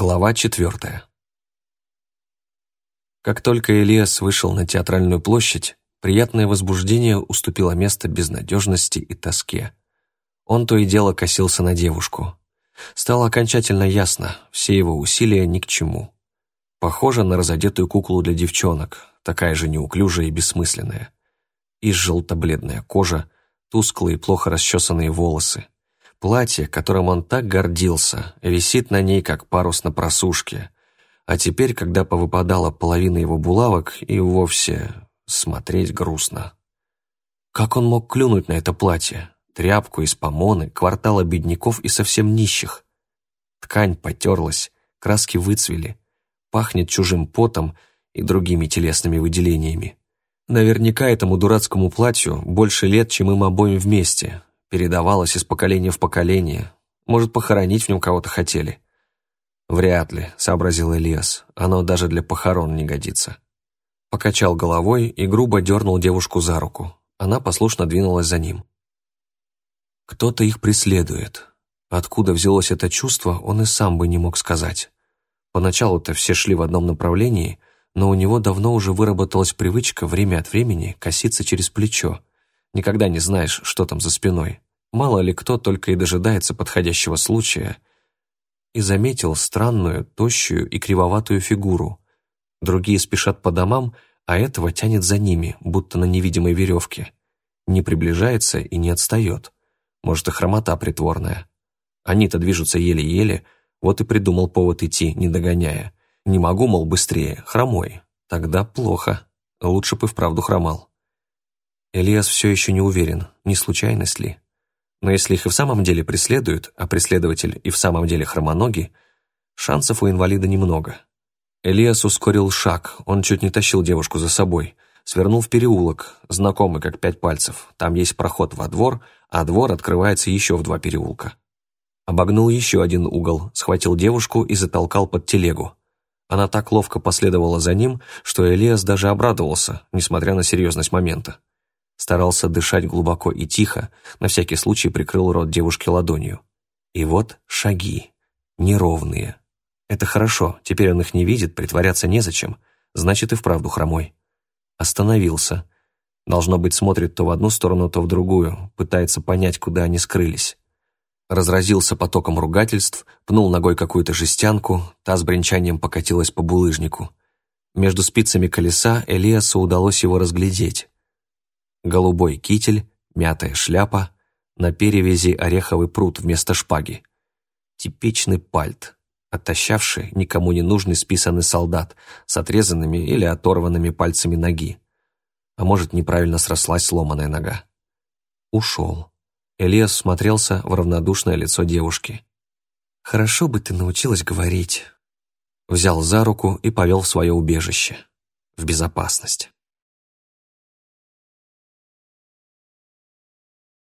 Глава четвертая. Как только Элиас вышел на театральную площадь, приятное возбуждение уступило место безнадежности и тоске. Он то и дело косился на девушку. Стало окончательно ясно, все его усилия ни к чему. Похоже на разодетую куклу для девчонок, такая же неуклюжая и бессмысленная. И желто-бледная кожа, тусклые, плохо расчесанные волосы. Платье, которым он так гордился, висит на ней, как парус на просушке. А теперь, когда повыпадала половина его булавок, и вовсе смотреть грустно. Как он мог клюнуть на это платье? Тряпку из помоны, квартала бедняков и совсем нищих. Ткань потерлась, краски выцвели, пахнет чужим потом и другими телесными выделениями. Наверняка этому дурацкому платью больше лет, чем им обоим вместе. Передавалось из поколения в поколение. Может, похоронить в нем кого-то хотели. «Вряд ли», — сообразил Элиас. «Оно даже для похорон не годится». Покачал головой и грубо дернул девушку за руку. Она послушно двинулась за ним. Кто-то их преследует. Откуда взялось это чувство, он и сам бы не мог сказать. Поначалу-то все шли в одном направлении, но у него давно уже выработалась привычка время от времени коситься через плечо. Никогда не знаешь, что там за спиной. Мало ли кто только и дожидается подходящего случая. И заметил странную, тощую и кривоватую фигуру. Другие спешат по домам, а этого тянет за ними, будто на невидимой веревке. Не приближается и не отстает. Может, и хромота притворная. Они-то движутся еле-еле, вот и придумал повод идти, не догоняя. Не могу, мол, быстрее, хромой. Тогда плохо. Лучше бы вправду хромал. Элиас все еще не уверен, не случайность ли. Но если их и в самом деле преследуют, а преследователь и в самом деле хромоногий, шансов у инвалида немного. Элиас ускорил шаг, он чуть не тащил девушку за собой. Свернул в переулок, знакомый как пять пальцев. Там есть проход во двор, а двор открывается еще в два переулка. Обогнул еще один угол, схватил девушку и затолкал под телегу. Она так ловко последовала за ним, что Элиас даже обрадовался, несмотря на серьезность момента. Старался дышать глубоко и тихо, на всякий случай прикрыл рот девушки ладонью. И вот шаги. Неровные. Это хорошо, теперь он их не видит, притворяться незачем, значит и вправду хромой. Остановился. Должно быть, смотрит то в одну сторону, то в другую, пытается понять, куда они скрылись разразился потоком ругательств, пнул ногой какую-то жестянку, та с бренчанием покатилась по булыжнику. Между спицами колеса Элиасу удалось его разглядеть. Голубой китель, мятая шляпа, на перевязи ореховый пруд вместо шпаги. Типичный пальт, оттащавший никому не нужный списанный солдат с отрезанными или оторванными пальцами ноги. А может, неправильно срослась сломанная нога. Ушел. Элиас смотрелся в равнодушное лицо девушки. «Хорошо бы ты научилась говорить». Взял за руку и повел в свое убежище. В безопасность.